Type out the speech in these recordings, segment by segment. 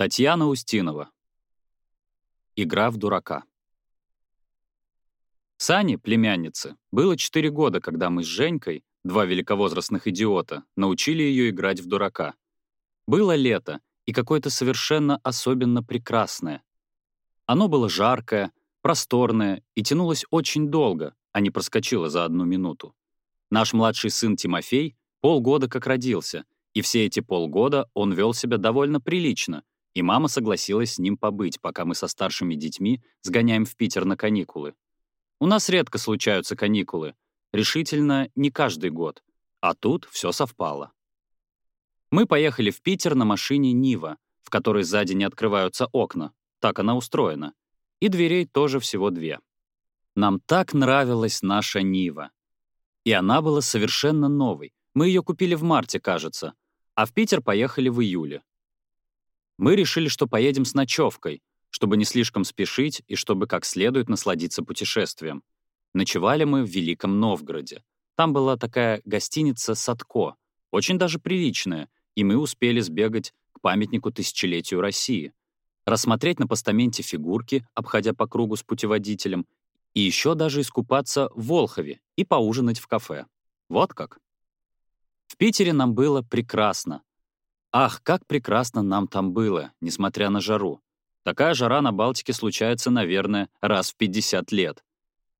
Татьяна Устинова. Игра в дурака. Сане, племяннице, было 4 года, когда мы с Женькой, два великовозрастных идиота, научили ее играть в дурака. Было лето, и какое-то совершенно особенно прекрасное. Оно было жаркое, просторное и тянулось очень долго, а не проскочило за одну минуту. Наш младший сын Тимофей полгода как родился, и все эти полгода он вел себя довольно прилично, и мама согласилась с ним побыть, пока мы со старшими детьми сгоняем в Питер на каникулы. У нас редко случаются каникулы, решительно не каждый год, а тут все совпало. Мы поехали в Питер на машине «Нива», в которой сзади не открываются окна, так она устроена, и дверей тоже всего две. Нам так нравилась наша «Нива». И она была совершенно новой. Мы ее купили в марте, кажется, а в Питер поехали в июле. Мы решили, что поедем с ночевкой, чтобы не слишком спешить и чтобы как следует насладиться путешествием. Ночевали мы в Великом Новгороде. Там была такая гостиница «Садко», очень даже приличная, и мы успели сбегать к памятнику тысячелетию России, рассмотреть на постаменте фигурки, обходя по кругу с путеводителем, и еще даже искупаться в Волхове и поужинать в кафе. Вот как. В Питере нам было прекрасно. Ах, как прекрасно нам там было, несмотря на жару. Такая жара на Балтике случается, наверное, раз в 50 лет.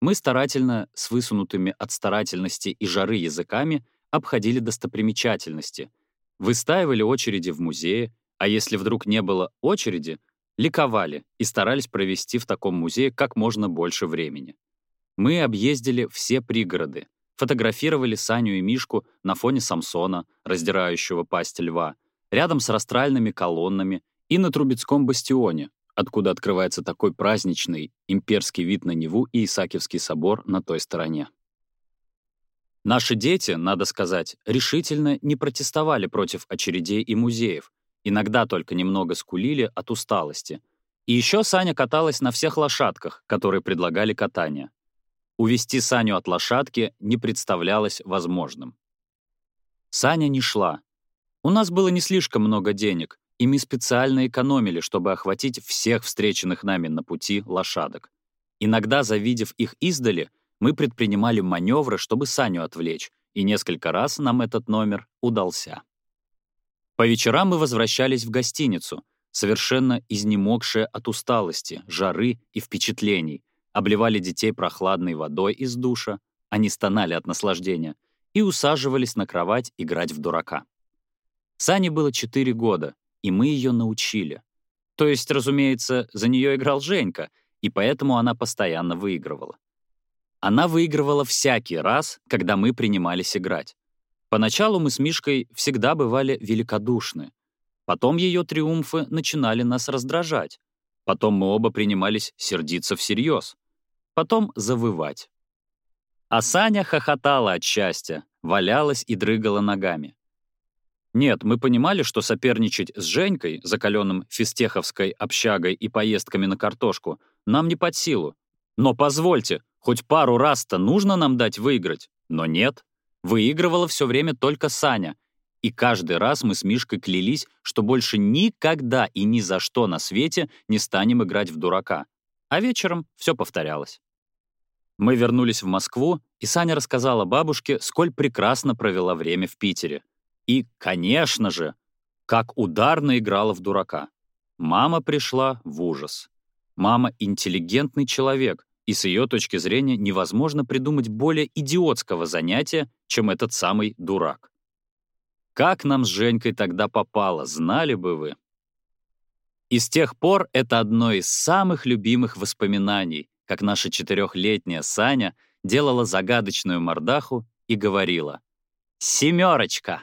Мы старательно, с высунутыми от старательности и жары языками, обходили достопримечательности, выстаивали очереди в музее, а если вдруг не было очереди, ликовали и старались провести в таком музее как можно больше времени. Мы объездили все пригороды, фотографировали Саню и Мишку на фоне Самсона, раздирающего пасть льва, рядом с растральными колоннами и на Трубецком бастионе, откуда открывается такой праздничный имперский вид на Неву и Исаакиевский собор на той стороне. Наши дети, надо сказать, решительно не протестовали против очередей и музеев, иногда только немного скулили от усталости. И еще Саня каталась на всех лошадках, которые предлагали катание. Увести Саню от лошадки не представлялось возможным. Саня не шла, у нас было не слишком много денег, и мы специально экономили, чтобы охватить всех встреченных нами на пути лошадок. Иногда, завидев их издали, мы предпринимали маневры, чтобы Саню отвлечь, и несколько раз нам этот номер удался. По вечерам мы возвращались в гостиницу, совершенно изнемогшие от усталости, жары и впечатлений, обливали детей прохладной водой из душа, они стонали от наслаждения, и усаживались на кровать играть в дурака. Сане было 4 года, и мы ее научили. То есть, разумеется, за нее играл Женька, и поэтому она постоянно выигрывала. Она выигрывала всякий раз, когда мы принимались играть. Поначалу мы с Мишкой всегда бывали великодушны. Потом ее триумфы начинали нас раздражать. Потом мы оба принимались сердиться всерьез. Потом завывать. А Саня хохотала от счастья, валялась и дрыгала ногами. Нет, мы понимали, что соперничать с Женькой, закаленным фистеховской общагой и поездками на картошку, нам не под силу. Но позвольте, хоть пару раз-то нужно нам дать выиграть. Но нет. Выигрывала все время только Саня. И каждый раз мы с Мишкой клялись, что больше никогда и ни за что на свете не станем играть в дурака. А вечером все повторялось. Мы вернулись в Москву, и Саня рассказала бабушке, сколь прекрасно провела время в Питере. И, конечно же, как ударно играла в дурака. Мама пришла в ужас. Мама — интеллигентный человек, и с ее точки зрения невозможно придумать более идиотского занятия, чем этот самый дурак. Как нам с Женькой тогда попало, знали бы вы. И с тех пор это одно из самых любимых воспоминаний, как наша четырехлетняя Саня делала загадочную мордаху и говорила «Семерочка!»